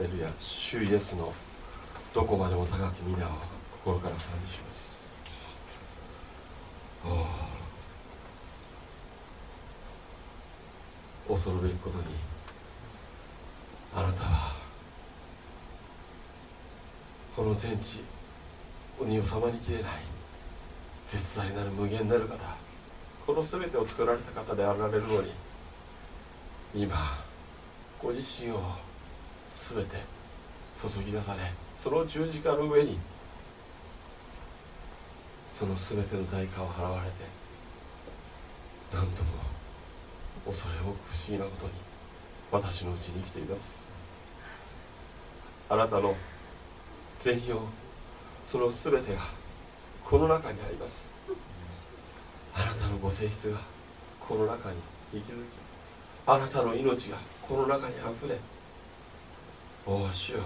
レルヤ主イエスのどこまでも高き皆を心から賛美します恐るべきことにあなたはこの全地に収まりきれない絶大なる無限なる方この全てを作られた方であられるのに今ご自身を全て注ぎ出されその十字架の上にその全ての代価を払われて何とも恐れ多く不思議なことに私のうちに生きています。あなたの全容その全てがこの中にあります。あなたのご性質がこの中に息づきあなたの命がこの中にあふれおお主よ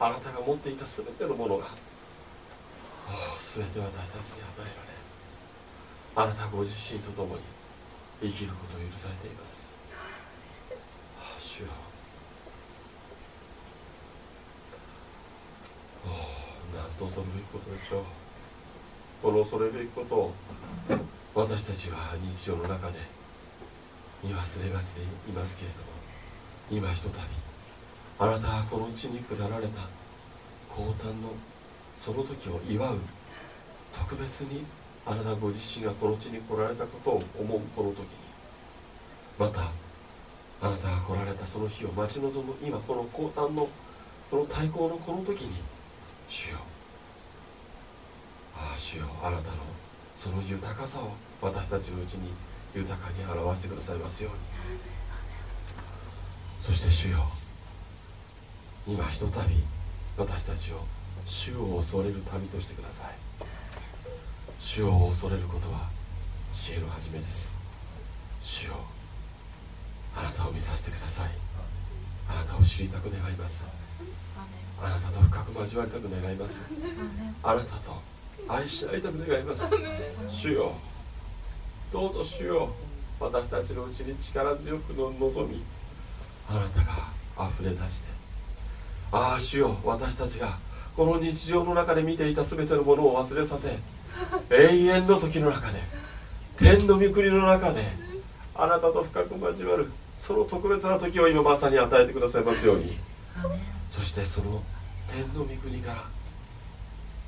あなたが持っていた全てのものが。お全て私たちに与えられあなたご自身と共に生きることを許されています。主よ。おおなんと恐るべきことでしょう。この恐れべきことを。私たちは日常の中で見忘れがちでいますけれども今ひとたびあなたはこの地に下られた。降誕のその時を祝う。特別にあなたご自身がこの地に来られたことを思うこの時。にまたあなたが来られたその日を待ち望む。今この降誕のその対抗のこの時に。主よ。ああ主よ。あなたのその豊かさを私たちのうちに豊かに表してくださいますように。そして主よ。今ひとたび私たちを主を恐れる民としてください。主を恐れることは知恵の始めです。主よあなたを見させてください。あなたを知りたく願います。あなたと深く交わりたく願います。あなたと愛し合いたく願います。主よ。どうぞ主よ。私たちのうちに力強くの望み。あなたが溢れ出してああ主よ私たちがこの日常の中で見ていた全てのものを忘れさせ永遠の時の中で天の御国の中であなたと深く交わるその特別な時を今まさに与えてくださいますように。そしてその天の御国から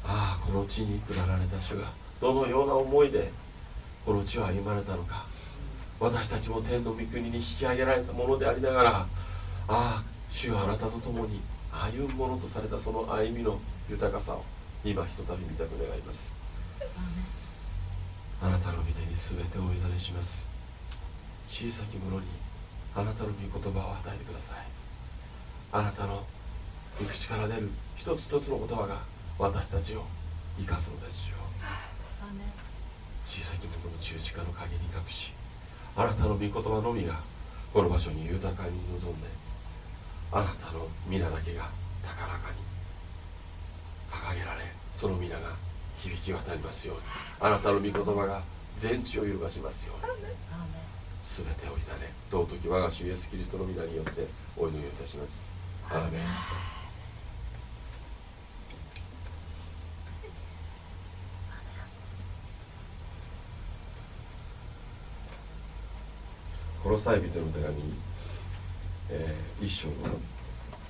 ああこの地に下られた主がどのような思いでこの地を歩まれたのか私たちも天の御国に引き上げられたものでありながらああ主よあなたと共に歩むものとされたその歩みの豊かさを今ひとたび見たく願います。あなたの御手に全てをお委ねします。小さき者にあなたの御言葉を与えてください。あなたの御口から出る一つ一つの言葉が私たちを生かすのですよ。小さき者の十字架の陰に隠しあなたの御言葉のみがこの場所に豊かに臨んであなたの皆だけが高らかに掲げられその皆が響き渡りますようにあなたの御言葉が全地を揺るがしますように全てを委ね尊き我が主イエスキリストの皆によってお祈りをいたします。アーメン。この際人の手紙、えー、一章の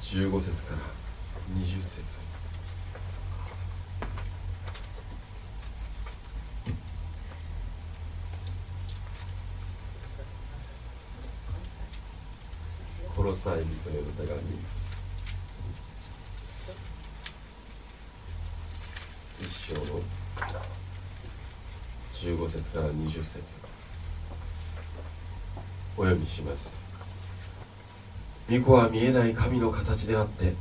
15節から20節。コロサイ人への手紙。一章の15節から20節。お読みします。御子は見えない神の形であって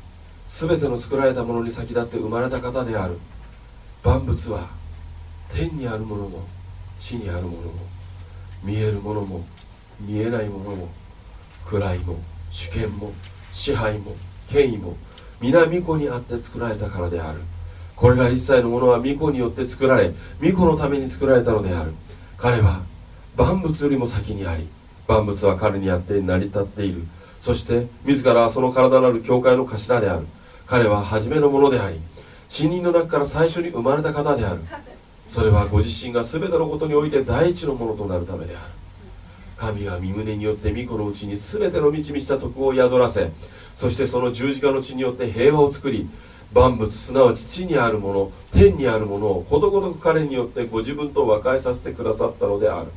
全ての作られたものに先立って生まれた方である。万物は天にあるものも地にあるものも見えるものも見えないものも位も主権も支配も権威も皆御子にあって作られたからである。これら一切のものは御子によって作られ御子のために作られたのである。彼は万物よりも先にあり万物は彼にあって成り立っている。そして自らはその体なる教会の頭である。彼は初めのものであり死人の中から最初に生まれた方である。それはご自身が全てのことにおいて第一のものとなるためである。神は身胸によって御子のうちに全ての満ち満ちた徳を宿らせそしてその十字架の血によって平和を作り万物すなわち地にあるもの天にあるものをことごとく彼によってご自分と和解させてくださったのである。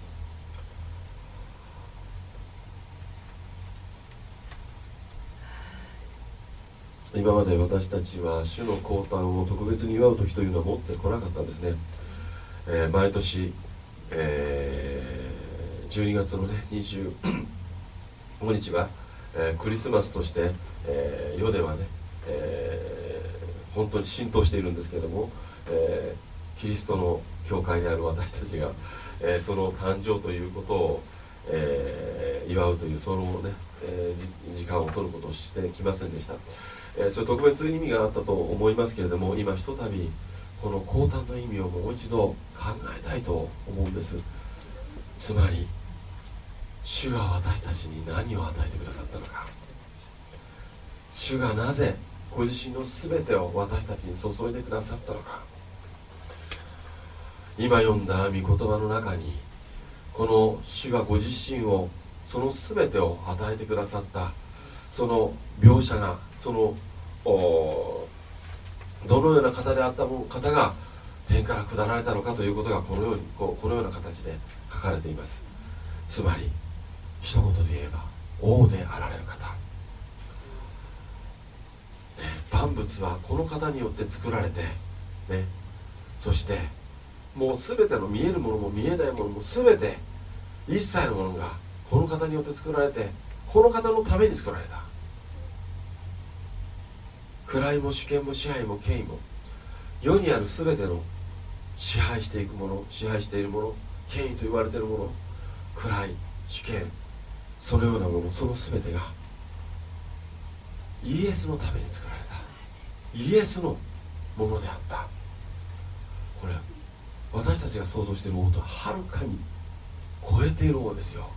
今まで私たちは主の降誕を特別に祝う時というのは持ってこなかったんですね、えー、毎年、えー、12月のね25日は、えー、クリスマスとして、えー、世ではね、えー、本当に浸透しているんですけれども、えー、キリストの教会である私たちが、えー、その誕生ということを、えー、祝うというそのね、えー、時間を取ることをしてきませんでした。えそれ特別意味があったと思いますけれども今ひとたびこの降誕の意味をもう一度考えたいと思うんです。つまり主が私たちに何を与えてくださったのか。主がなぜご自身の全てを私たちに注いでくださったのか。今読んだ御言葉の中にこの主がご自身をその全てを与えてくださったその描写がそのどのような方であった方が天から下られたのかということがこのようにここのような形で書かれています。つまり一言で言えば王であられる方、ね、万物はこの方によって作られて、ね、そしてもう全ての見えるものも見えないものも全て一切のものがこの方によって作られてこの方のために作られた。位も主権も支配も権威も世にある全ての支配していくもの支配しているもの権威と言われているもの位主権そのようなものその全てがイエスのために作られた。イエスのものであった。これ私たちが想像している王とはるかに超えている王ですよ。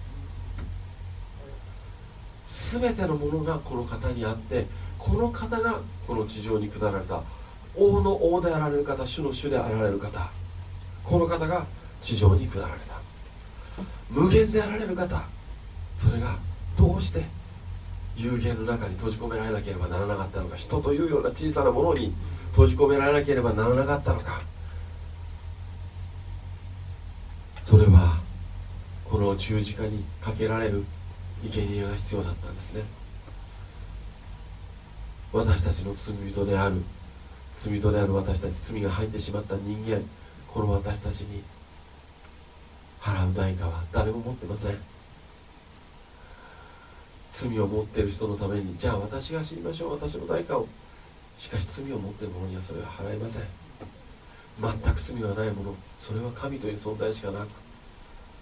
全てのものがこの方にあってこの方がこの地上に下られた。王の王であられる方主の主であられる方。この方が地上に下られた。無限であられる方。それがどうして有限の中に閉じ込められなければならなかったのか。人というような小さなものに閉じ込められなければならなかったのか。それはこの十字架にかけられる生贄が必要だったんですね。私たちの罪人である。罪人である私たち罪が入ってしまった人間。この私たちに払う代価は誰も持ってません。罪を持っている人のためにじゃあ私が知りましょう私の代価を。しかし罪を持っている者にはそれは払いません。全く罪はないもの。それは神という存在しかなく。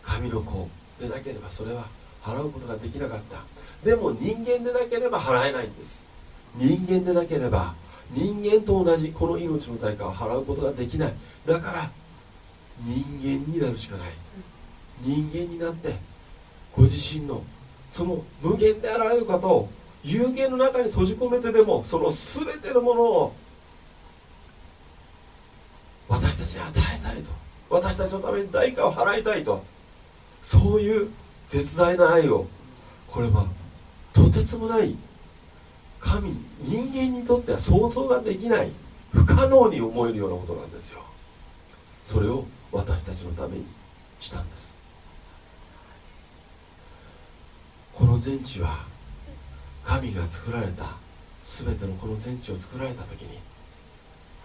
神の子でなければそれは払うことができなかった。でも人間でなければ払えないんです。人間でなければ人間と同じこの命の代価を払うことができない。だから人間になるしかない。人間になってご自身のその無限であられる方を有限の中に閉じ込めてでもその全てのものを私たちに与えたいと。私たちのために代価を払いたいと。そういう絶大な愛をこれはとてつもない神人間にとっては想像ができない不可能に思えるようなことなんですよ。それを私たちのためにしたんです。この全地は神が作られた全てのこの全地を作られた時に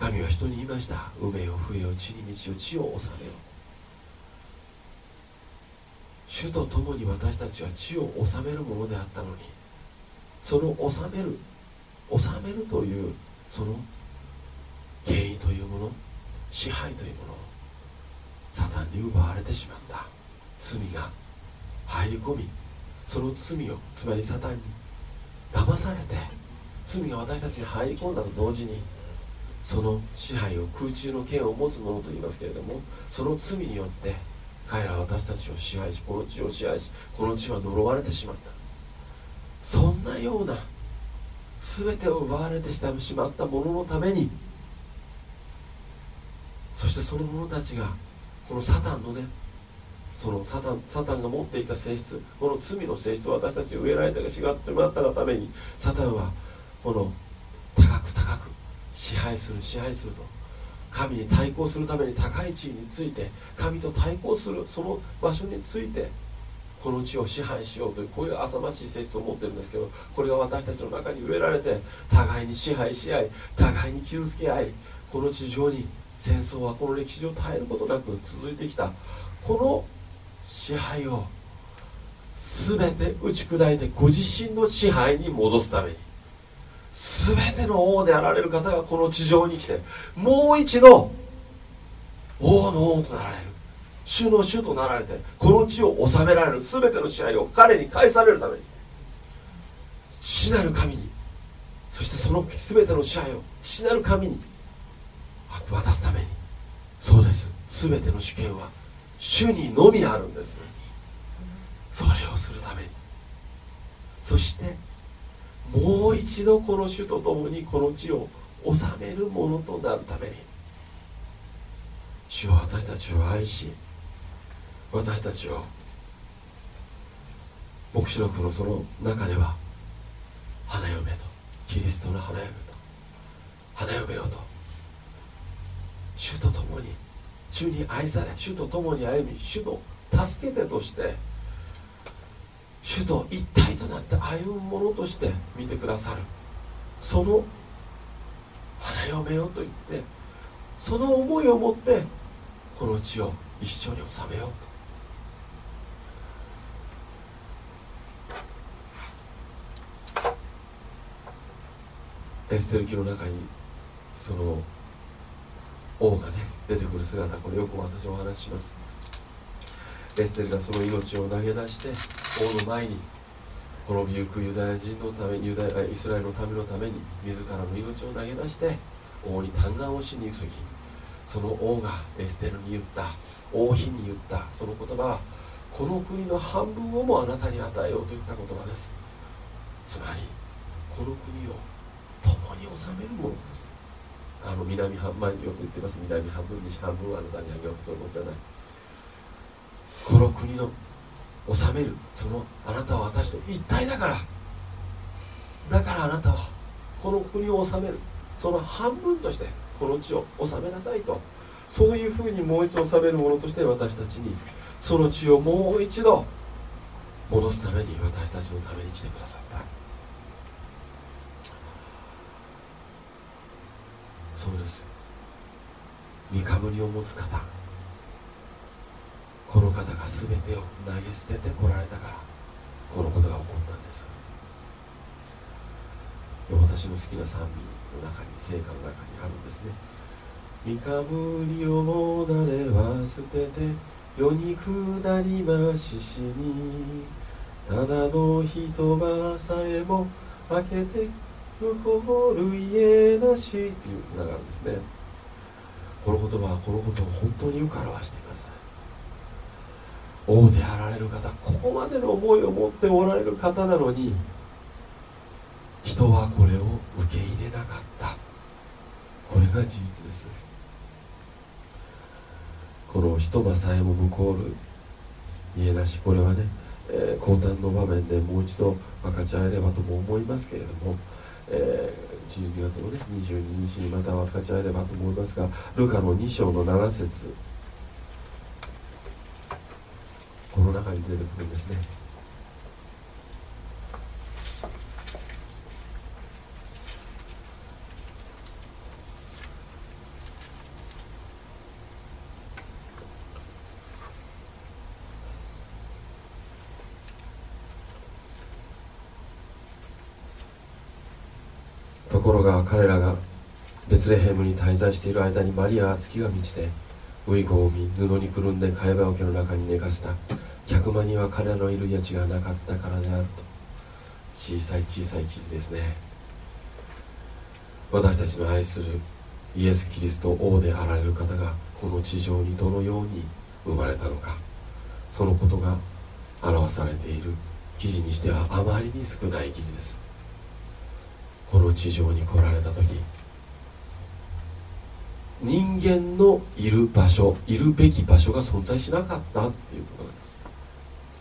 神は人に言いました埋めよ増えよ地に道を地を治めよ主と共に私たちは地を治めるものであったのにその治める治めるというその権威というもの支配というものをサタンに奪われてしまった。罪が入り込みその罪をつまりサタンに騙されて罪が私たちに入り込んだと同時にその支配を空中の剣を持つ者と言いますけれどもその罪によって彼らは私たちを支配しこの地を支配しこの地は呪われてしまった。そんなような全てを奪われてしまった者のためにそしてその者たちがこのサタンのねそのサタンサタンが持っていた性質この罪の性質を私たち植えられたがしがってもらったがためにサタンはこの高く高く支配する支配すると神に対抗するために高い地位について神と対抗するその場所についてこの地を支配しようというこういう浅ましい性質を持ってるんですけどこれが私たちの中に植えられて互いに支配し合い互いに傷つけ合いこの地上に戦争はこの歴史上絶えることなく続いてきた。この支配を全て打ち砕いてご自身の支配に戻すために全ての王であられる方がこの地上に来てもう一度王の王となられる。主の主となられてこの地を治められる全ての支配を彼に返されるために父なる神にそしてその全ての支配を父なる神に渡すためにそうです。全ての主権は主にのみあるんです。それをするために。そしてもう一度この主と共にこの地を治めるものとなるために主は私たちを愛し私たちを黙示録のその中では花嫁とキリストの花嫁と花嫁よと主と共に主に愛され主と共に歩み主の助け手として主と一体となって歩むものとして見てくださるその花嫁よと言ってその思いを持ってこの地を一緒に治めようと。エステル記の中にその王がね出てくる姿これよく私お話します。エステルがその命を投げ出して王の前に滅びゆくユダヤ人のためユダヤイスラエルの民のために自らの命を投げ出して王に嘆願をしに行く時その王がエステルに言った王妃に言ったその言葉はこの国の半分をもあなたに与えようと言った言葉です。つまりこの国を共に治めるものです。あの南半分によく言ってます。南半分西半分はあなたにあげようというじゃない。この国の治めるそのあなたは私と一体だから。だからあなたはこの国を治める。その半分としてこの地を治めなさいと。そういうふうにもう一度治めるものとして私たちにその地をもう一度戻すために私たちのために来てくださった。そうです。身かぶりを持つ方この方が全てを投げ捨ててこられたからこのことが起こったんです。私の好きな賛美の中に聖歌の中にあるんですね。身かぶりをもだれは捨てて世に下りまししにただの人ばさえも開けて心家なしっていうのがあるんですね。この言葉はこのことを本当によく表しています。王であられる方ここまでの思いを持っておられる方なのに人はこれを受け入れなかった。これが事実です。この一場さえも向こうる家なしこれはね、えー、交談の場面でもう一度分かち合えればとも思いますけれどもえー、12月のね22日にまた分かち合えればと思いますがルカの2章の7節。この中に出てくるんですねところが彼らがベツレヘムに滞在している間にマリアは月が満ちてウイゴを見布にくるんで貝羽桶の中に寝かせた。客間には彼のいる余地がなかったからであると。小さい小さい傷ですね。私たちの愛するイエス・キリスト王であられる方がこの地上にどのように生まれたのか。そのことが表されている。記事にしてはあまりに少ない記事です。この地上に来られた時人間のいる場所いるべき場所が存在しなかったっていうことなんです。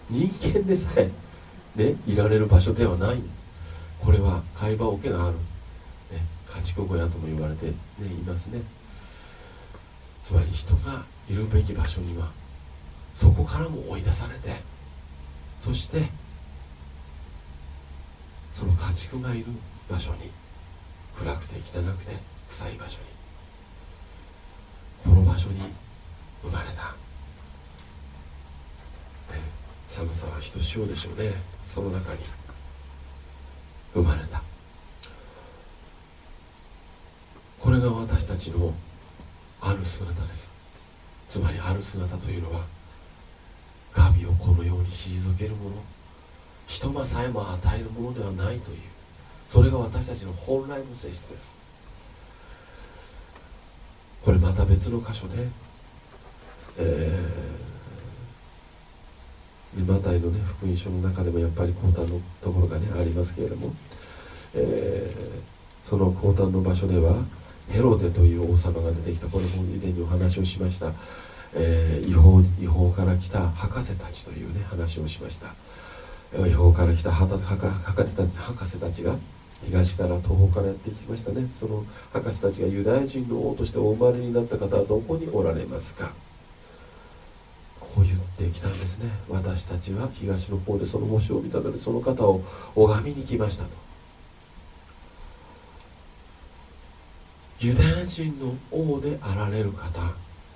人間でさえねいられる場所ではないんです。これは会話桶がある、ね、家畜小屋とも言われて、ね、いますね。つまり人がいるべき場所にはそこからも追い出されてそしてその家畜がいる場所に暗くて汚くて臭い場所にこの場所に生まれた、ね、寒さはひとしおでしょうね。その中に生まれた。これが私たちのある姿です。つまりある姿というのは神をこのように退けるもの。人間さえも与えるものではないという。それが私たちの本来の性質です。これまた別の箇所で、えー、マタイのね福音書の中でもやっぱり降誕のところがねありますけれども、えー、その降誕の場所ではヘロデという王様が出てきた。これも以前にお話をしました、えー、違法違法から来た博士たちというね話をしました。違法から来た博士たち博士たちが東から東方からやってきましたね。その博士たちがユダヤ人の王としてお生まれになった方はどこにおられますか？こう言ってきたんですね。私たちは東の方でその星を見たのでその方を拝みに来ましたと。ユダヤ人の王であられる方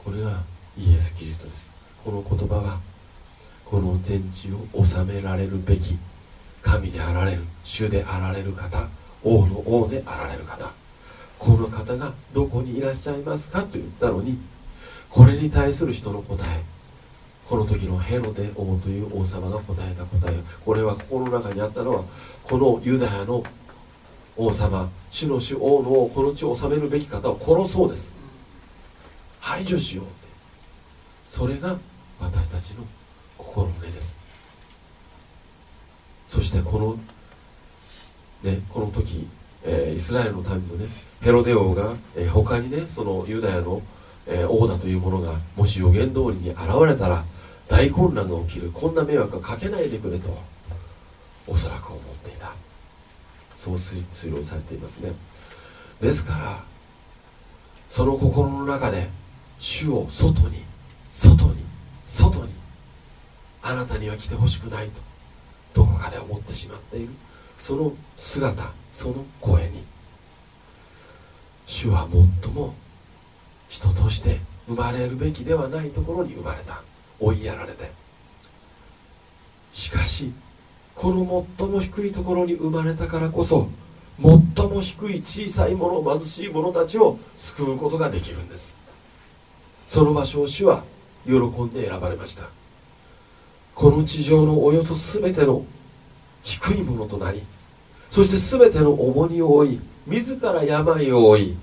これがイエス・キリストです。この言葉はこの全地を治められるべき神であられる主であられる方王の王であられる方。この方がどこにいらっしゃいますかと言ったのにこれに対する人の答え。この時のヘロデ王という王様が答えた答え。これは心の中にあったのはこのユダヤの王様主の主王の王この地を治めるべき方を殺そうです。排除しようって。それが私たちの心の根です。そしてこのねこの時、えー、イスラエルの民のねヘロデ王が、えー、他にねそのユダヤの、えー、王だというものがもし予言通りに現れたら大混乱が起きる。こんな迷惑はかけないでくれとおそらく思っていた。そう推論されていますね。ですからその心の中で主を外に外に外にあなたには来てほしくないと。どこかで思ってしまっている。その姿その声に主は最も人として生まれるべきではないところに生まれた。追いやられて。しかしこの最も低いところに生まれたからこそ最も低い小さい者貧しい者たちを救うことができるんです。その場所を主は喜んで選ばれました。この地上のおよそ全ての低いものとなりそして全ての重荷を負い自ら病を負い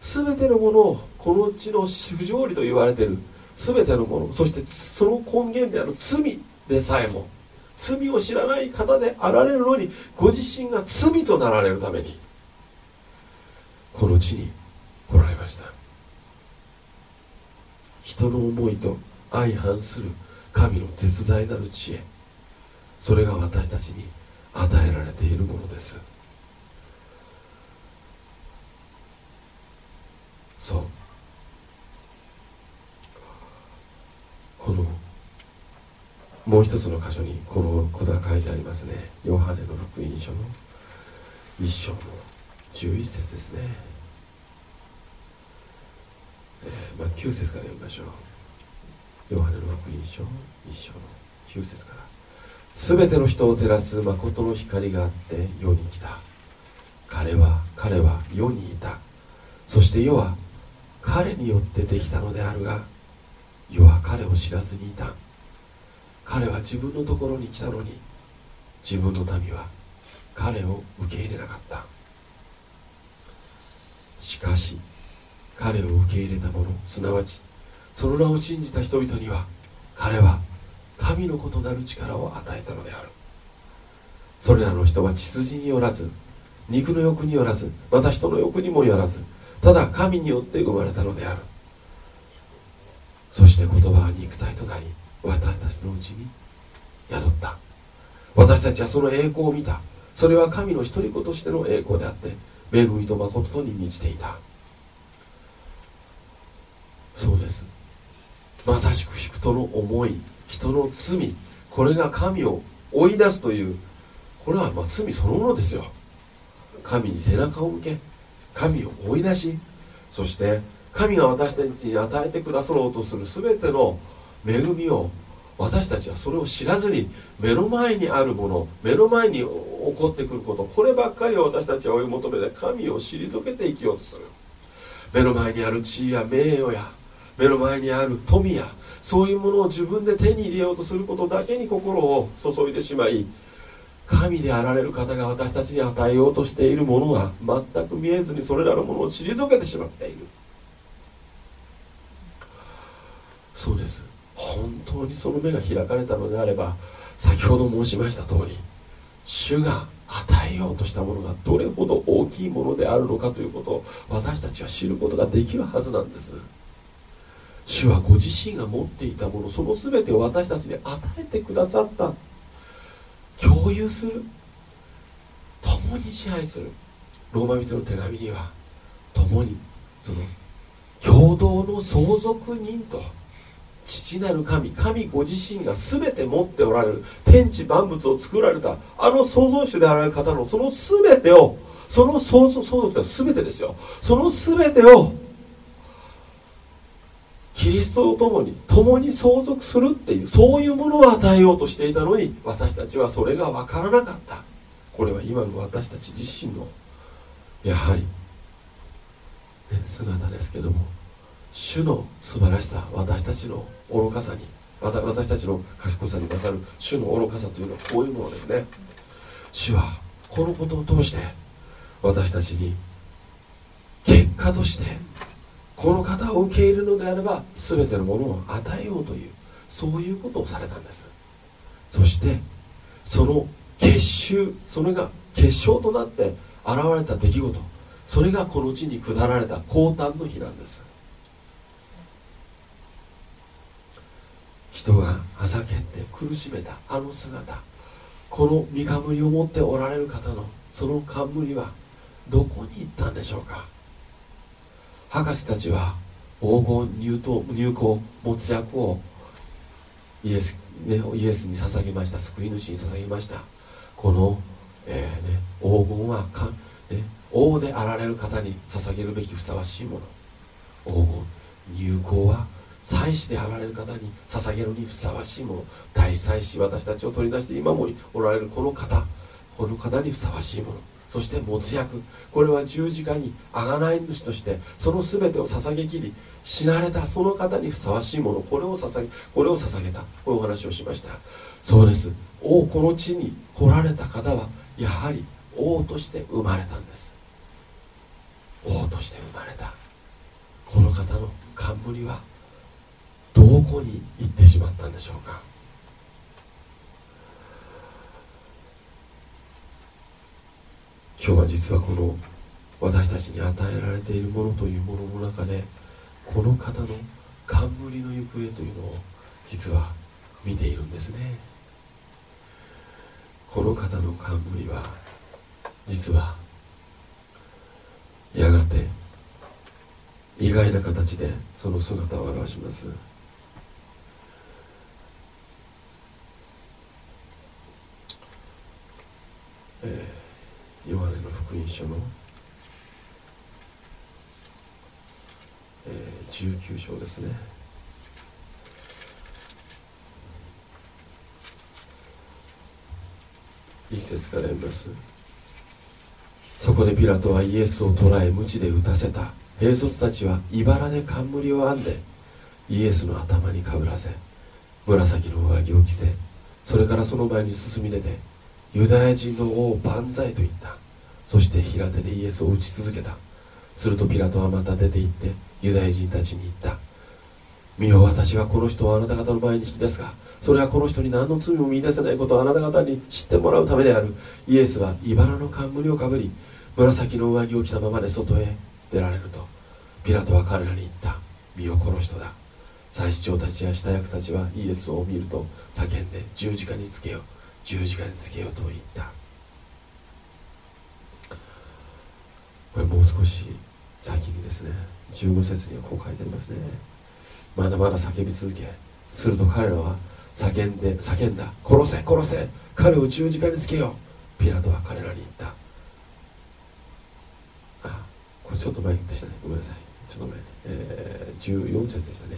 全てのものをこの地の不条理と言われている全てのものそしてその根源である罪でさえも罪を知らない方であられるのにご自身が罪となられるためにこの地に来られました。人の思いと相反する神の絶大なる知恵。それが私たちに与えられているものです。そう。このもう一つの箇所にこのことが書いてありますね。ヨハネの福音書の一章の11節ですね、えー、まあ、9節から読みましょう。ヨハネの福音書一章の9節から全ての人を照らす誠の光があって世に来た。彼は彼は世にいた。そして世は彼によってできたのであるが世は彼を知らずにいた。彼は自分のところに来たのに自分の民は彼を受け入れなかった。しかし彼を受け入れた者すなわちその名を信じた人々には彼は神の異なる力を与えたのである。それらの人は血筋によらず肉の欲によらずまた人の欲にもよらずただ神によって生まれたのである。そして言葉は肉体となり私たちのうちに宿った。私たちはその栄光を見た。それは神の独り子としての栄光であって恵みと誠とに満ちていた。そうです。まさしく人の思い人の罪これが神を追い出すというこれはま罪そのものですよ。神に背中を向け神を追い出しそして神が私たちに与えてくださろうとする全ての恵みを私たちはそれを知らずに目の前にあるもの目の前に起こってくることこればっかりを私たちは追い求めて神を退けて生きようとする。目の前にある地位や名誉や目の前にある富やそういうものを自分で手に入れようとすることだけに心を注いでしまい神であられる方が私たちに与えようとしているものが全く見えずにそれらのものを退けてしまっている。そうです。本当にその目が開かれたのであれば先ほど申しました通り主が与えようとしたものがどれほど大きいものであるのかということを私たちは知ることができるはずなんです。主はご自身が持っていたものその全てを私たちに与えてくださった。共有する。共に支配する。ローマ人の手紙には共にその共同の相続人と父なる神神ご自身が全て持っておられる。天地万物を作られたあの創造主であられる方のその全てをその相続相続とは全てですよ。その全てをキリストと共に共に相続するっていうそういうものを与えようとしていたのに私たちはそれが分からなかった。これは今の私たち自身のやはり、ね、姿ですけども主の素晴らしさ私たちの愚かさに私たちの賢さに勝る主の愚かさというのはこういうものですね。主はこのことを通して私たちに結果としてこの方を受け入れるのであれば全てのものを与えようというそういうことをされたんです。そしてその結集それが結晶となって現れた出来事それがこの地に下られた降誕の日なんです。人があざけって苦しめたあの姿この身冠を持っておられる方のその冠はどこに行ったんでしょうか。博士たちは黄金入刀入港没薬をイエス,、ね、イエスに捧げました。救い主に捧げました。この、えーね、黄金はか、ね、王であられる方に捧げるべきふさわしいもの。黄金入港は祭司であられる方に捧げるにふさわしいもの。大祭司私たちを取り出して今もおられるこの方この方にふさわしいもの。そして持つ役これは十字架に贖い主としてその全てを捧げきり死なれたその方にふさわしいものこれを捧げこれを捧げた。こういうお話をしました。そうです。王この地に来られた方はやはり王として生まれたんです。王として生まれた。この方の冠はどこに行ってしまったんでしょうか。今日は実はこの私たちに与えられているものというものの中でこの方の冠の行方というのを実は見ているんですね。この方の冠は実はやがて意外な形でその姿を表します。えー、ヨハネの福音書の、えー、19章ですね。一節から読みます。そこでピラトはイエスを捕らえ鞭で打たせた。兵卒たちは茨で冠を編んでイエスの頭にかぶらせ紫の上着を着せそれからその前に進み出てユダヤ人の王万歳と言った。そして平手でイエスを打ち続けた。するとピラトはまた出て行ってユダヤ人たちに言った。見よ私はこの人をあなた方の前に引き出すが。それはこの人に何の罪も見出せないことをあなた方に知ってもらうためである。イエスは茨の冠をかぶり紫の上着を着たままで外へ出られると。ピラトは彼らに言った。見よこの人だ。祭司長たちや下役たちはイエスを見ると叫んで十字架につけよ十字架につけよと言った。これもう少し先にですね15節にはこう書いてありますね。まだまだ叫び続けすると彼らは叫んで叫んだ。殺せ殺せ彼を十字架につけよう。ピラトは彼らに言った。あこれちょっと前でしたね。ごめんなさい。ちょっと前、えー、14節でしたね。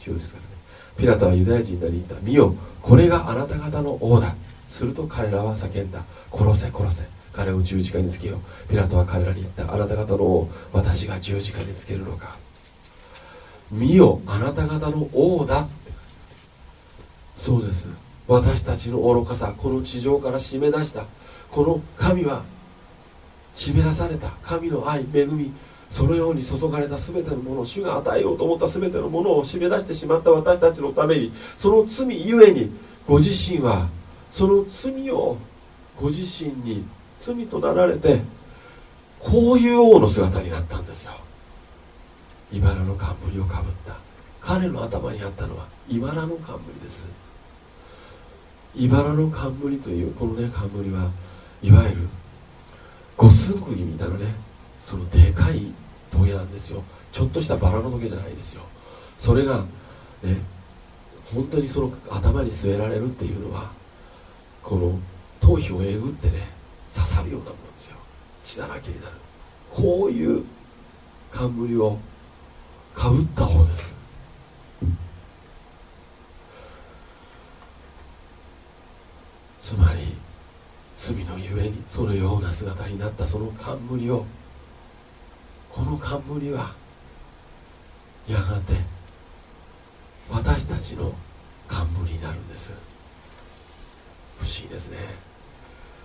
14節からね。ピラトはユダヤ人らに言った。見よこれがあなた方の王だ。すると彼らは叫んだ。殺せ殺せ。彼を十字架につけよう。ピラトは彼らに言った。あなた方の王私が十字架につけるのか。見よあなた方の王だって。そうです。私たちの愚かさこの地上から締め出した。この神は締め出された。神の愛恵みそのように注がれた。全てのものを主が与えようと思った。全てのものを締め出してしまった。私たちのためにその罪ゆえにご自身はその罪をご自身に罪となられてこういう王の姿になったんですよ。茨の冠をかぶった。彼の頭にあったのは茨の冠です。茨の冠というこのね冠はいわゆる五寸釘みたいなねそのでかいトゲなんですよ。ちょっとしたバラのトゲじゃないですよ。それがね本当にその頭に据えられるっていうのはこの頭皮をえぐってね刺さるようなものですよ。血だらけになる。こういう冠をかぶった方です。つまり罪のゆえにそのような姿になったその冠をこの冠はやがて私たちの冠になるんです。不思議ですね。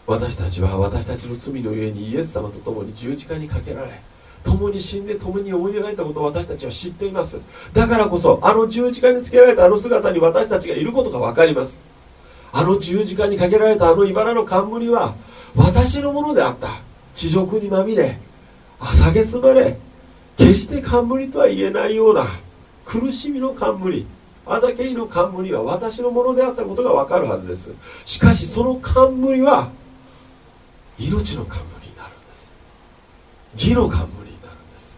私たちは私たちの罪のゆえにイエス様と共に十字架にかけられ共に死んで共に思い描いたことを私たちは知っています。だからこそあの十字架につけられたあの姿に私たちがいることが分かります。あの十字架にかけられたあの茨の冠は私のものであった。地獄にまみれ朝げすまれ決して冠とは言えないような苦しみの冠あざけいの冠は私のものであったことが分かるはずです。しかしその冠は命の冠になるんです。義の冠になるんです。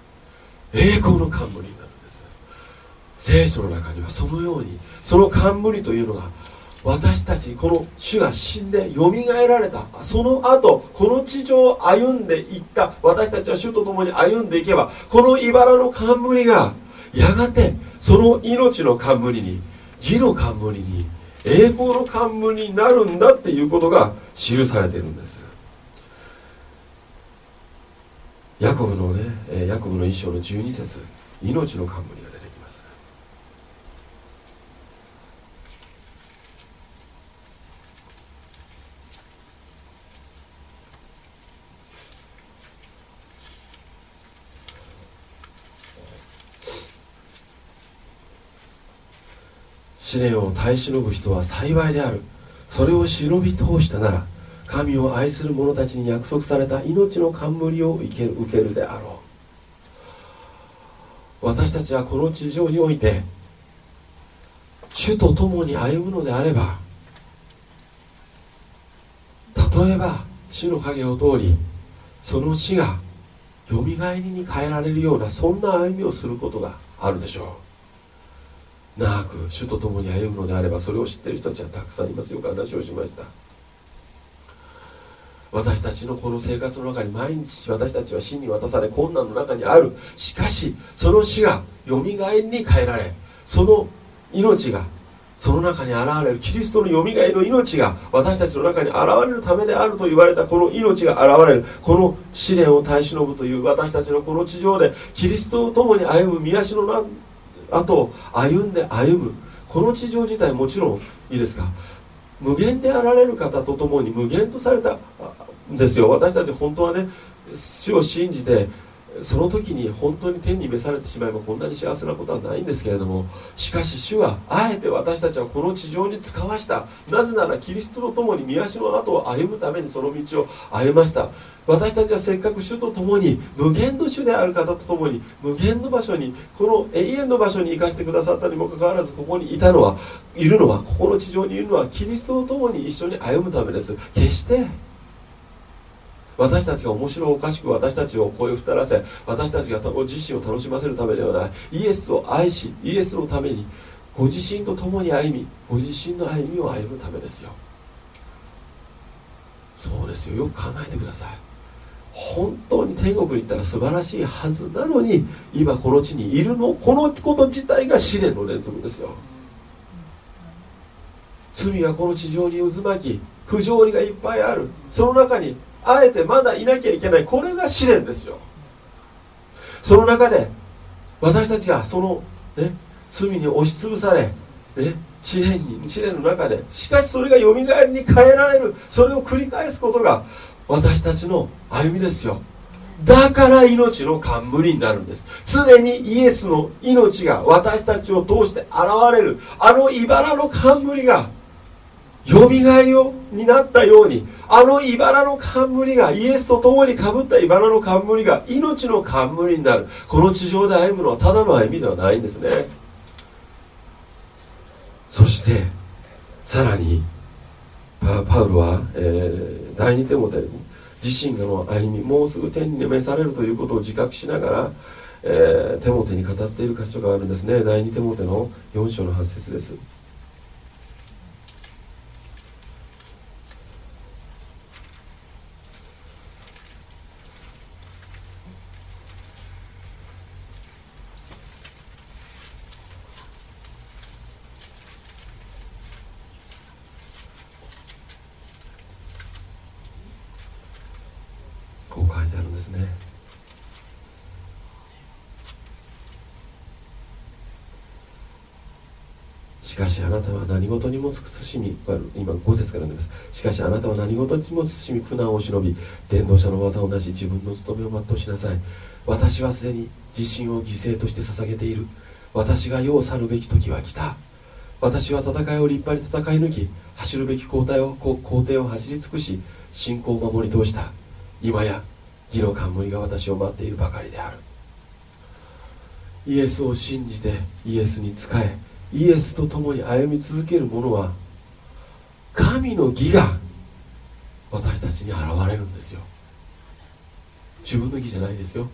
栄光の冠になるんです。聖書の中にはそのようにその冠というのが私たちこの主が死んでよみがえられたその後この地上を歩んでいった私たちは主と共に歩んでいけばこの茨の冠がやがてその命の冠に義の冠に栄光の冠になるんだっていうことが記されてるんです。ヤコブのね、えヤコブの一章の12節命の冠が出てきます。試練を耐え忍ぶ人は幸いである。それを忍び通したなら神を愛する者たちに約束された命の冠を受けるであろう。私たちはこの地上において主と共に歩むのであれば例えば死の影を通りその死がよみがえりに変えられるようなそんな歩みをすることがあるでしょう。長く主と共に歩むのであればそれを知ってる人たちはたくさんいます。よく話をしました。私たちのこの生活の中に毎日私たちは死に渡され困難の中にある。しかしその死がよみがえりに変えられその命がその中に現れるキリストのよみがえりの命が私たちの中に現れるためであると言われたこの命が現れる。この試練を耐え忍ぶという私たちのこの地上でキリストと共に歩む宮代の後を歩んで歩む。この地上自体もちろんいいですか無限であられる方と共に無限とされたですよ。私たち本当はね主を信じてその時に本当に天に召されてしまえばこんなに幸せなことはないんですけれどもしかし主はあえて私たちはこの地上に使わした。なぜならキリストと共に御足の後を歩むためにその道を歩ました。私たちはせっかく主と共に無限の主である方と共に無限の場所にこの永遠の場所に生かしてくださったにもかかわらずここにいたのはいるのはここの地上にいるのはキリストと共に一緒に歩むためです。決して私たちが面白おかしく私たちを声を太らせ私たちがご自身を楽しませるためではない。イエスを愛しイエスのためにご自身と共に歩みご自身の歩みを歩むためですよ。そうですよ。よく考えてください。本当に天国に行ったら素晴らしいはずなのに今この地にいるの？このこと自体が試練の連続ですよ。罪はこの地上に渦巻き不条理がいっぱいある。その中にあえてまだいなきゃいけない。これが試練ですよ。その中で私たちがその、ね、罪に押しつぶされ、ね、試練に試練の中でしかしそれがよみがえりに変えられる。それを繰り返すことが私たちの歩みですよ。だから命の冠になるんです。常にイエスの命が私たちを通して現れる。あの茨の冠がよみがえりをになったようにあの茨の冠がイエスと共にかぶった茨の冠が命の冠になる。この地上で歩むのはただの歩みではないんですね。そしてさらにパウロは、えー、第二手モテに自身の歩みもうすぐ天に召されるということを自覚しながら、えー、テモテに語っている箇所があるんですね。第二手モテの4章の8節です。あるんですね。しかしあなたは何事にも慎み今5節から読みます。しかしあなたは何事にも慎み苦難を忍び伝道者の技をなし自分の務めを全うしなさい。私はすでに自身を犠牲として捧げている。私が世を去るべき時は来た。私は戦いを立派に戦い抜き走るべき交代を工程を走り尽くし信仰を守り通した。今や義の冠が私を待っているばかりである。イエスを信じてイエスに仕えイエスと共に歩み続ける者は神の義が私たちに現れるんですよ。自分の義じゃないですよ。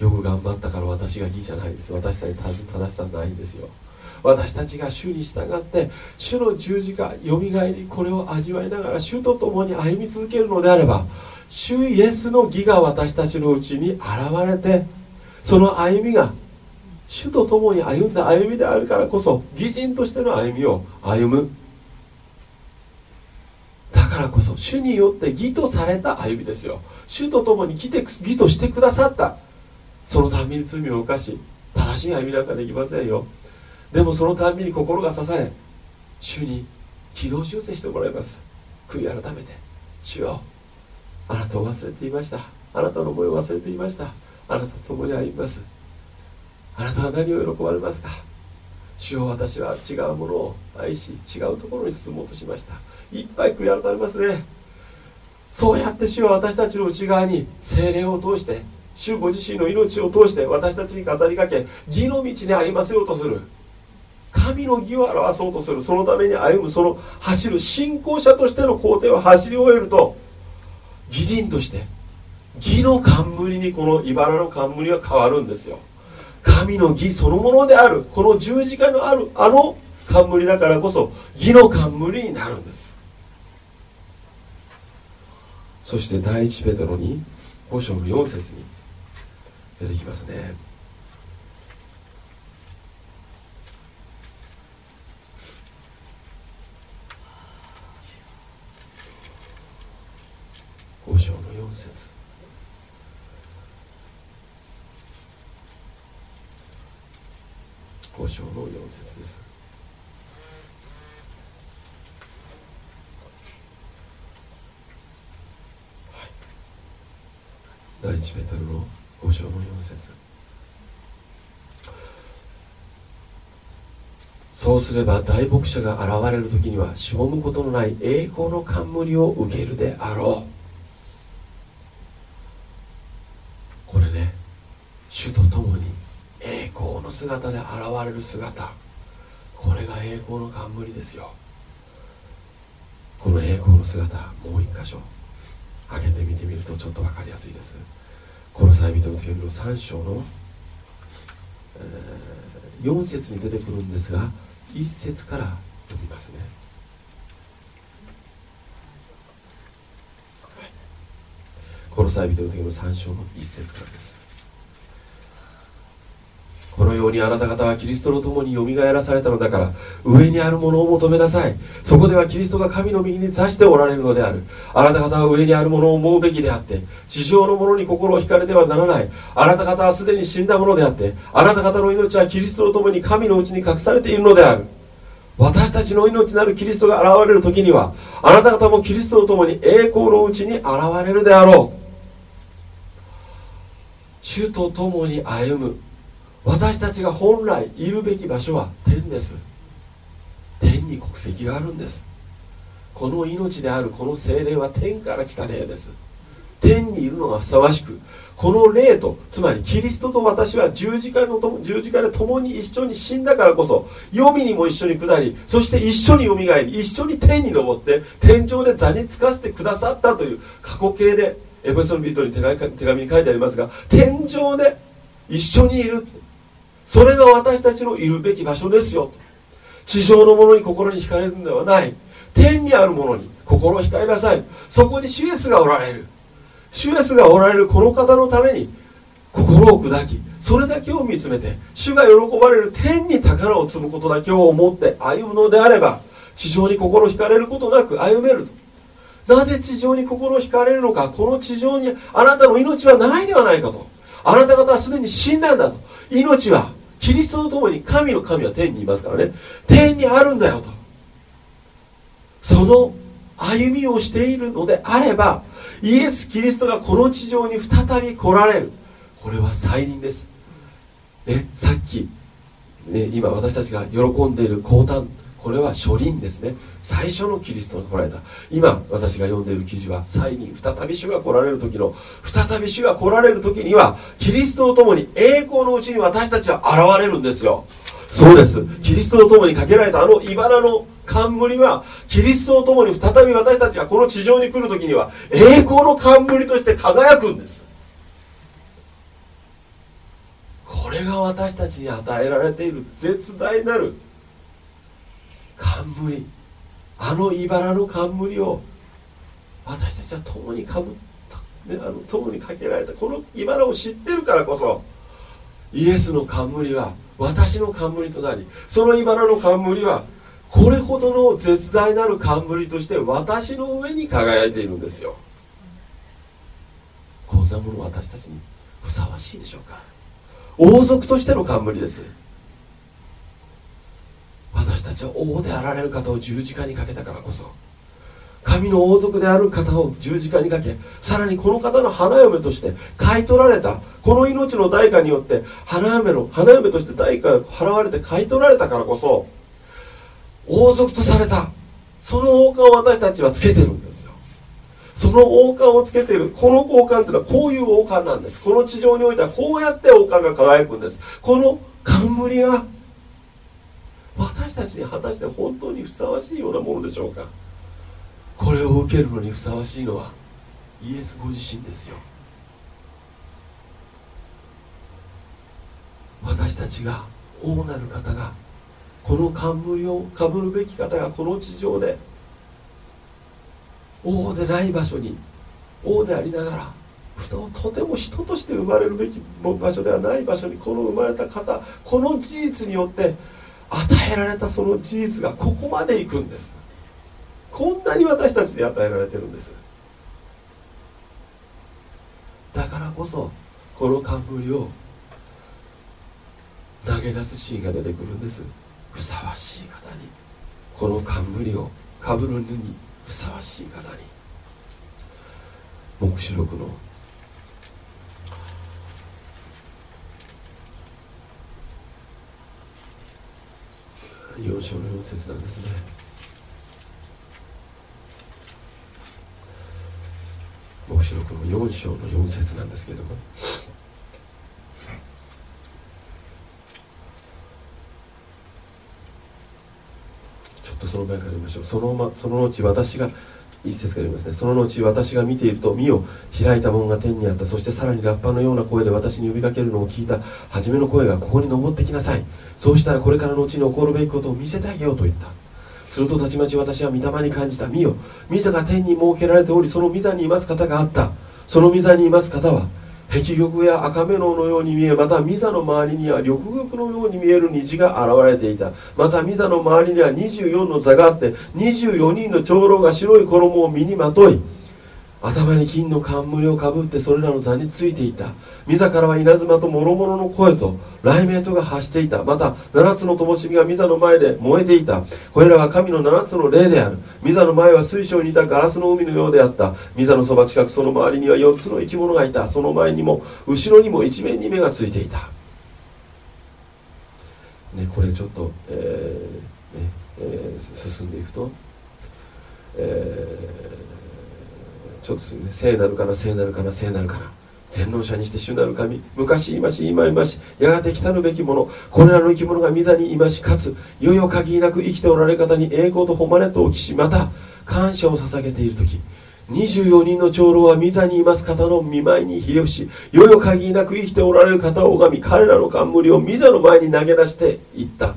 よく頑張ったから私が義じゃないです。私たちに正しさないんですよ。私たちが主に従って主の十字架よみがえりこれを味わいながら主と共に歩み続けるのであれば主イエスの義が私たちのうちに現れてその歩みが主と共に歩んだ歩みであるからこそ義人としての歩みを歩む。だからこそ主によって義とされた歩みですよ。主と共に来て義としてくださった。そのために罪を犯し正しい歩みなんかできませんよ。でもそのために心が刺され主に軌道修正してもらいます。悔い改めて主よ。あなたを忘れていました。あなたの思いを忘れていました。あなたと共に歩みます。あなたは何を喜ばれますか？主よ私は違うものを愛し違うところに進もうとしました。いっぱい悔い改めますね。そうやって主は私たちの内側に精霊を通して主ご自身の命を通して私たちに語りかけ義の道に歩ませようとする。神の義を表そうとする。そのために歩むその走る信仰者としての工程を走り終えると義人として義の冠にこの茨の冠は変わるんですよ。神の義そのものであるこの十字架のあるあの冠だからこそ義の冠になるんです。そして第一ペトロに5章の4節に出てきますね。5章の4節。5章の4節です。第1メートルの5章の4節。そうすれば大牧者が現れる時にはしぼむことのない栄光の冠を受けるであろうこれね主と共に栄光の姿で現れる姿。これが栄光の冠ですよ。この栄光の姿もう一箇所。開けてみてみるとちょっと分かりやすいです。この際人の手紙の3章の、えー、4節に出てくるんですが1節から読みますね。この際人の手紙の3章の1節からです。のようにあなた方はキリストと共によみがえらされたのだから上にあるものを求めなさい。そこではキリストが神の右に座しておられるのである。あなた方は上にあるものを思うべきであって地上のものに心を惹かれてはならない。あなた方はすでに死んだものであってあなた方の命はキリストと共に神のうちに隠されているのである。私たちの命なるキリストが現れる時にはあなた方もキリストと共に栄光のうちに現れるであろう。主と共に歩む。私たちが本来いるべき場所は天です。天に国籍があるんです。この命であるこの精霊は天から来た霊です。天にいるのがふさわしくこの霊とつまりキリストと私は十字架の十字架で共に一緒に死んだからこそ黄泉にも一緒に下りそして一緒によみがえり一緒に天に昇って天井で座につかせてくださったという過去形でエペソンビートに手紙に書いてありますが天井で一緒にいる。それが私たちのいるべき場所ですよ。地上のものに心に惹かれるのではない。天にあるものに心を控えなさい。そこにシュエスがおられる。シュエスがおられるこの方のために心を砕きそれだけを見つめて主が喜ばれる天に宝を積むことだけを思って歩むのであれば地上に心惹かれることなく歩めると。なぜ地上に心惹かれるのか。この地上にあなたの命はないではないかと。あなた方はすでに死んだんだと。命はキリストと共に神の神は天にいますからね。天にあるんだよと。その歩みをしているのであればイエス・キリストがこの地上に再び来られる。これは再臨です、ね、さっき、ね、今私たちが喜んでいる降誕これは初臨ですね。最初のキリストが来られた。今私が読んでいる記事は再臨再び主が来られる時の再び主が来られる時にはキリストと共に栄光のうちに私たちは現れるんですよ。そうです。キリストと共にかけられたあの茨の冠はキリストと共に再び私たちがこの地上に来る時には栄光の冠として輝くんです。これが私たちに与えられている絶大なる冠。あの茨の冠を私たちは共にかぶった、ね、あの共にかけられたこの茨を知ってるからこそイエスの冠は私の冠となりその茨の冠はこれほどの絶大なる冠として私の上に輝いているんですよ。こんなもの私たちにふさわしいでしょうか。王族としての冠です。私たちは王であられる方を十字架にかけたからこそ神の王族である方を十字架にかけさらにこの方の花嫁として買い取られたこの命の代価によって花嫁の花嫁として代価が払われて買い取られたからこそ王族とされたその王冠を私たちはつけてるんですよ。その王冠をつけてるこの王冠というのはこういう王冠なんです。この地上においてはこうやって王冠が輝くんです。この冠が私たちに果たして本当にふさわしいようなものでしょうか？これを受けるのにふさわしいのはイエスご自身ですよ。私たちが王なる方がこの冠をかぶるべき方がこの地上で王でない場所に王でありながらとても人として生まれるべき場所ではない場所にこの生まれた方この事実によって与えられたその事実がここまで行くんです。こんなに私たちに与えられてるんです。だからこそこの冠を投げ出すシーンが出てくるんです。ふさわしい方に。この冠をかぶるにふさわしい方に。黙示録の4章の4節なんですね。黙示録の4章の4節なんですけれども。ちょっとその前から言いましょう。その,、ま、その後私が一節から読みますね。その後私が見ていると見よ開いた門が天にあった。そしてさらにラッパのような声で私に呼びかけるのを聞いた。初めの声がここに登ってきなさい。そうしたらこれからのうちに起こるべきことを見せてあげようと言った。するとたちまち私は御霊に感じた。見よ。御座が天に設けられておりその御座にいます方があった。その御座にいます方は壁玉や赤目ののように見えまたミザの周りには緑玉のように見える虹が現れていた。またミザの周りには24の座があって24人の長老が白い衣を身にまとい頭に金の冠をかぶってそれらの座についていた。御座からは稲妻と諸々の声と雷鳴とが発していた。また七つの灯火が御座の前で燃えていた。これらは神の七つの霊である。御座の前は水晶にいた。ガラスの海のようであった。御座のそば近くその周りには4つの生き物がいた。その前にも後ろにも一面に目がついていた。ねこれちょっと、えーねえー、進んでいくと、えーちょっとすね聖なるかな聖なるかな聖なるかな。全能者にして主なる神。昔今し今今し。やがて来たるべきもの。これらの生き物が御座にいましかついよいよ限りなく生きておられる方に栄光と誉れとを期しまた感謝を捧げている時。24人の長老は御座にいます方の見舞いにひれ伏しいよいよ限りなく生きておられる方を拝み彼らの冠を御座の前に投げ出していった。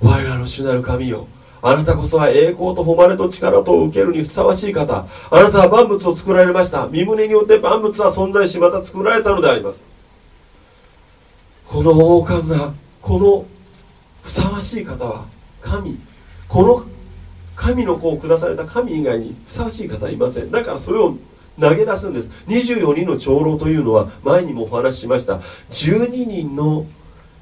我らの主なる神よ。あなたこそは栄光と誉れと力と受けるにふさわしい方。あなたは万物を作られました。身胸によって万物は存在しまた作られたのであります。この王冠がこのふさわしい方は神。この神の子を下された神以外にふさわしい方はいません。だからそれを投げ出すんです。24人の長老というのは前にもお話ししました。12人の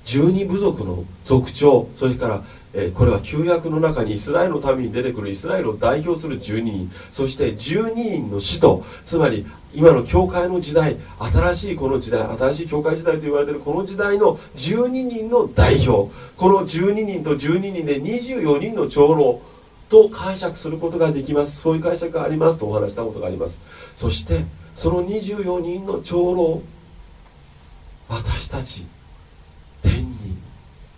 12部族の族長それからえこれは旧約の中にイスラエルの民に出てくるイスラエルを代表する12人。そして12人の使徒。つまり今の教会の時代新しいこの時代新しい教会時代と言われているこの時代の12人の代表。この12人と12人で24人の長老と解釈することができます。そういう解釈がありますとお話したことがあります。そしてその24人の長老私たち天に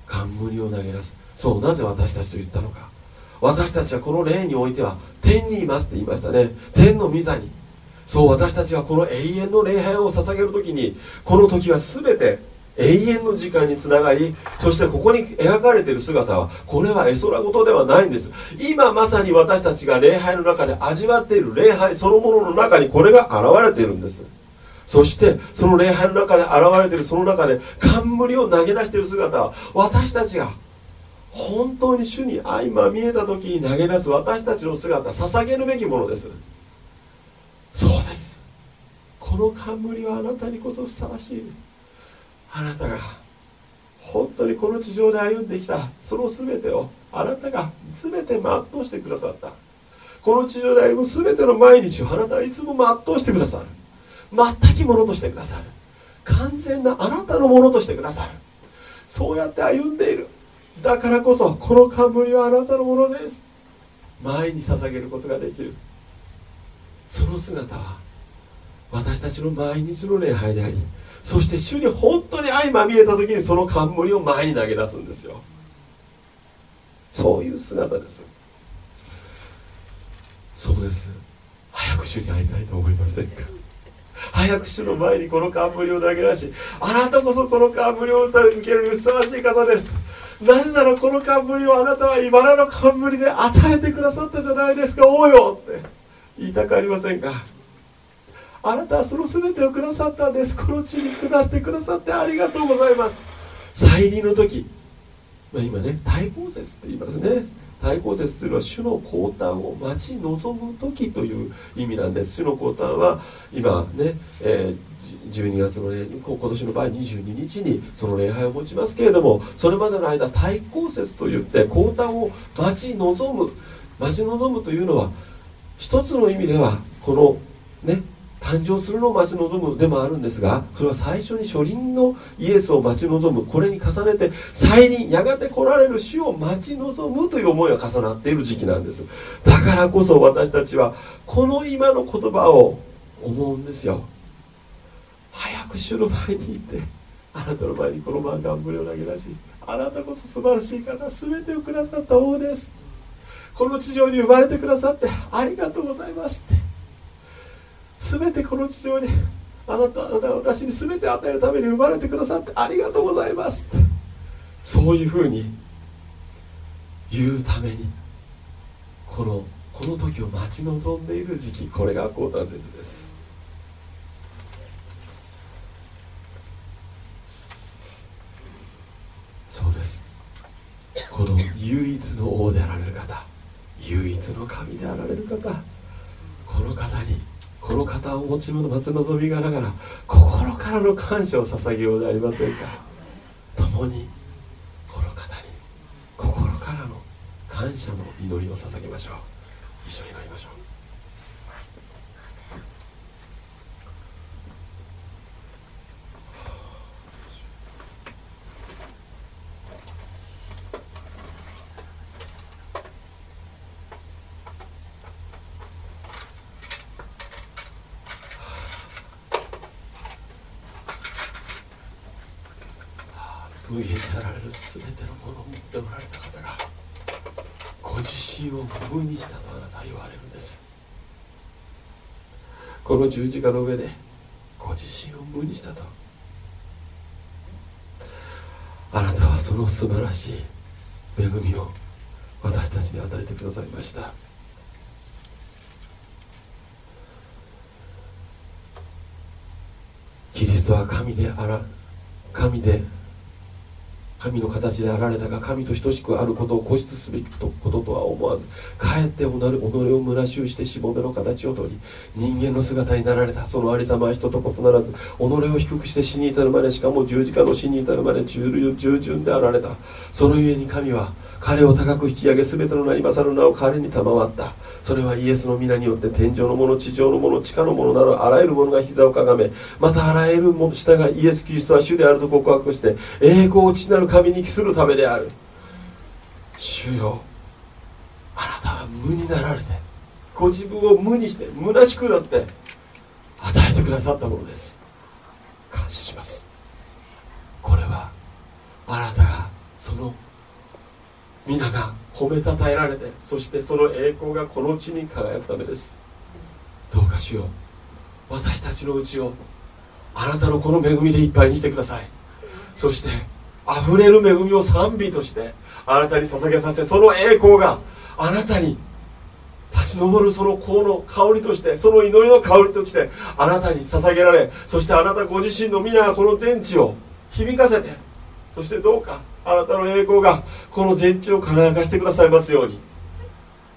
冠を投げ出す。そうなぜ私たちと言ったのか。私たちはこの霊においては天にいますって言いましたね。天の御座に。そう私たちはこの永遠の礼拝を捧げる時にこの時は全て永遠の時間につながりそしてここに描かれている姿はこれは絵空事ではないんです。今まさに私たちが礼拝の中で味わっている礼拝そのものの中にこれが現れているんです。そしてその礼拝の中で現れているその中で冠を投げ出している姿は私たちが本当に主に相まみえた時に投げ出す私たちの姿捧げるべきものです。そうです。この冠はあなたにこそふさわしい。あなたが本当にこの地上で歩んできた。その全てをあなたが全て全うしてくださった。この地上で歩む全ての毎日をあなたはいつも全うしてくださる。全きものとしてくださる。完全なあなたのものとしてくださる。そうやって歩んでいる。だからこそこの冠はあなたのものです。前に捧げることができる。その姿は私たちの毎日の礼拝でありそして主に本当に相まみえた時にその冠を前に投げ出すんですよ。そういう姿です。そうです。早く主に会いたいと思いませんか？早く主の前にこの冠を投げ出しあなたこそこの冠を受けるにふさわしい方です。なぜならこの冠をあなたは茨の冠で与えてくださったじゃないですか。王よ。って。言いたくありませんか。あなたはその全てをくださったんです。この地に下してくださってありがとうございます。再臨の時、まあ、今ね大洪節って言いますね。対抗節というのは主の降誕を待ち望む時という意味なんです。主の降誕は今ね、えー12月の、ね、今年の場合22日にその礼拝を持ちますけれどもそれまでの間対抗節といって降誕を待ち望む待ち望むというのは一つの意味ではこのね誕生するのを待ち望むでもあるんですがそれは最初に初臨のイエスを待ち望むこれに重ねて再臨やがて来られる主を待ち望むという思いが重なっている時期なんです。だからこそ私たちはこの今の言葉を思うんですよ。早く主の前に行ってあなたの前にこの漫画無料投げ出しあなたこそ素晴らしい方全てをくださった王です。この地上に生まれてくださってありがとうございますって。全てこの地上にあなたあなた私に全て与えるために生まれてくださってありがとうございますって。そういうふうに言うためにこのこの時を待ち望んでいる時期これが高端説です。そうです。この唯一の王であられる方唯一の神であられる方この方にこの方を持ち物待つ望みがながら心からの感謝を捧げようでありませんか。共にこの方に心からの感謝の祈りを捧げましょう。一緒に祈りましょう無限であられる全てのものを持っておられた方がご自身を無にしたとあなたは言われるんですこの十字架の上でご自身を無にしたと。あなたはその素晴らしい恵みを私たちに与えてくださいました。キリストは神であら神で神の形であられたが神と等しくあることを固執すべきこととは思わずかえって己を虚しゅうしてしもべの形をとり人間の姿になられた。そのありさまは人と異ならず己を低くして死に至るまでしかも十字架の死に至るまで従順であられた。そのゆえに神は彼を高く引き上げ全ての名に勝る名を彼に賜った。それはイエスの皆によって天上の者地上の者地下の者などあらゆる者が膝をかがめまたあらゆるもの下がイエス・キリストは主であると告白して栄光を父なる神に帰するためである主よあなたは無になられてご自分を無にして虚しくなって与えてくださったものです感謝しますこれはあなたがその皆が褒めたたえられてそしてその栄光がこの地に輝くためですどうかしよう私たちのうちをあなたのこの恵みでいっぱいにしてくださいそして溢れる恵みを賛美としてあなたに捧げさせその栄光があなたに立ち上るその香の香りとしてその祈りの香りとしてあなたに捧げられそしてあなたご自身の皆がこの全地を響かせてそしてどうかあなたの栄光がこの全地を輝かしてくださいますように。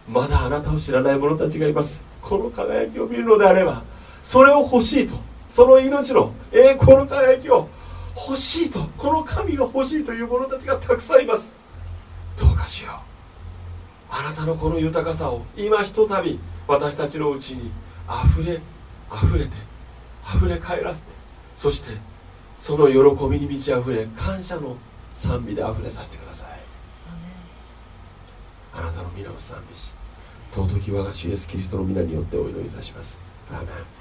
まだあなたを知らない者たちがいます。この輝きを見るのであればそれを欲しいとその命の栄光の輝きを欲しいとこの神が欲しいという者たちがたくさんいます。どうかしよう。あなたのこの豊かさを今ひとたび私たちのうちにあふれあふれてあふれ返らせてそしてその喜びに満ち溢れ感謝の賛美で溢れさせてください。あなたの皆を賛美し尊き我が主イエスキリストの皆によってお祈りいたします。アーメン